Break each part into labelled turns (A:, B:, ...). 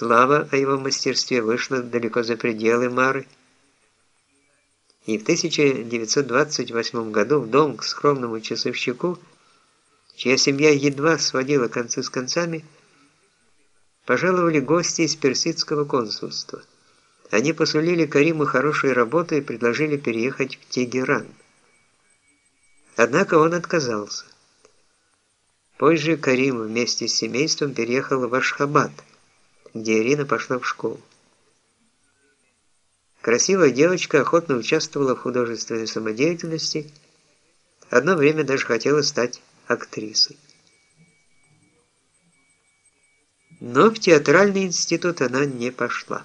A: Слава о его мастерстве вышла далеко за пределы Мары, и в 1928 году в дом к скромному часовщику, чья семья едва сводила концы с концами, пожаловали гости из персидского консульства. Они посулили Кариму хорошую работу и предложили переехать в Тегеран. Однако он отказался. Позже Карим вместе с семейством переехал в Ашхабад, где Ирина пошла в школу. Красивая девочка охотно участвовала в художественной самодеятельности, одно время даже хотела стать актрисой. Но в театральный институт она не пошла.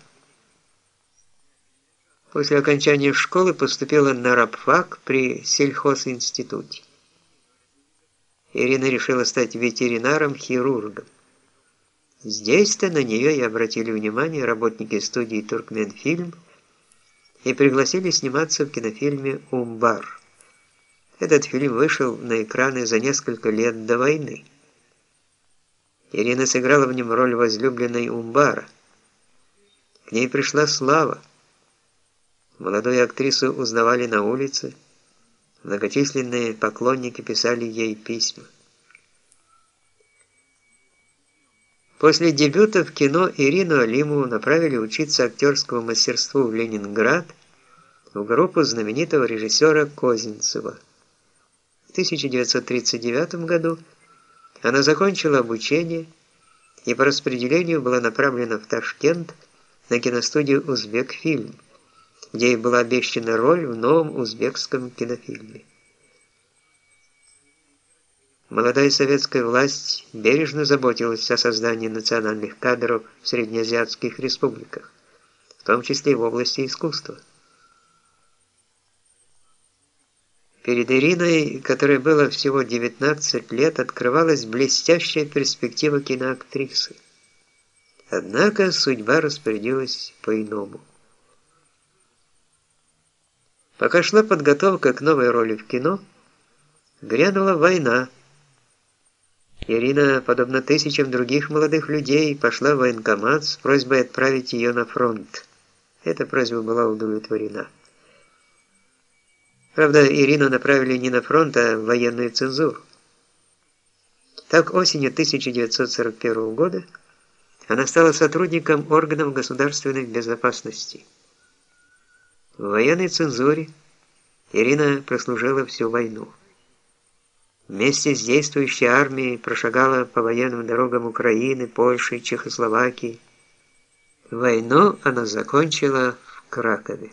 A: После окончания школы поступила на рабфак при сельхозинституте. Ирина решила стать ветеринаром-хирургом. Здесь-то на нее и обратили внимание работники студии «Туркменфильм» и пригласили сниматься в кинофильме «Умбар». Этот фильм вышел на экраны за несколько лет до войны. Ирина сыграла в нем роль возлюбленной Умбара. К ней пришла слава. Молодую актрису узнавали на улице, Многочисленные поклонники писали ей письма. После дебюта в кино Ирину Алимову направили учиться актерскому мастерству в Ленинград в группу знаменитого режиссера Козинцева. В 1939 году она закончила обучение и по распределению была направлена в Ташкент на киностудию «Узбекфильм», где ей была обещана роль в новом узбекском кинофильме. Молодая советская власть бережно заботилась о создании национальных кадров в среднеазиатских республиках, в том числе и в области искусства. Перед Ириной, которой было всего 19 лет, открывалась блестящая перспектива киноактрисы. Однако судьба распорядилась по-иному. Пока шла подготовка к новой роли в кино, грянула война. Ирина, подобно тысячам других молодых людей, пошла в военкомат с просьбой отправить ее на фронт. Эта просьба была удовлетворена. Правда, Ирину направили не на фронт, а в военную цензуру. Так, осенью 1941 года она стала сотрудником органов государственной безопасности. В военной цензуре Ирина прослужила всю войну. Вместе с действующей армией прошагала по военным дорогам Украины, Польши, Чехословакии. Войну она закончила в Кракове.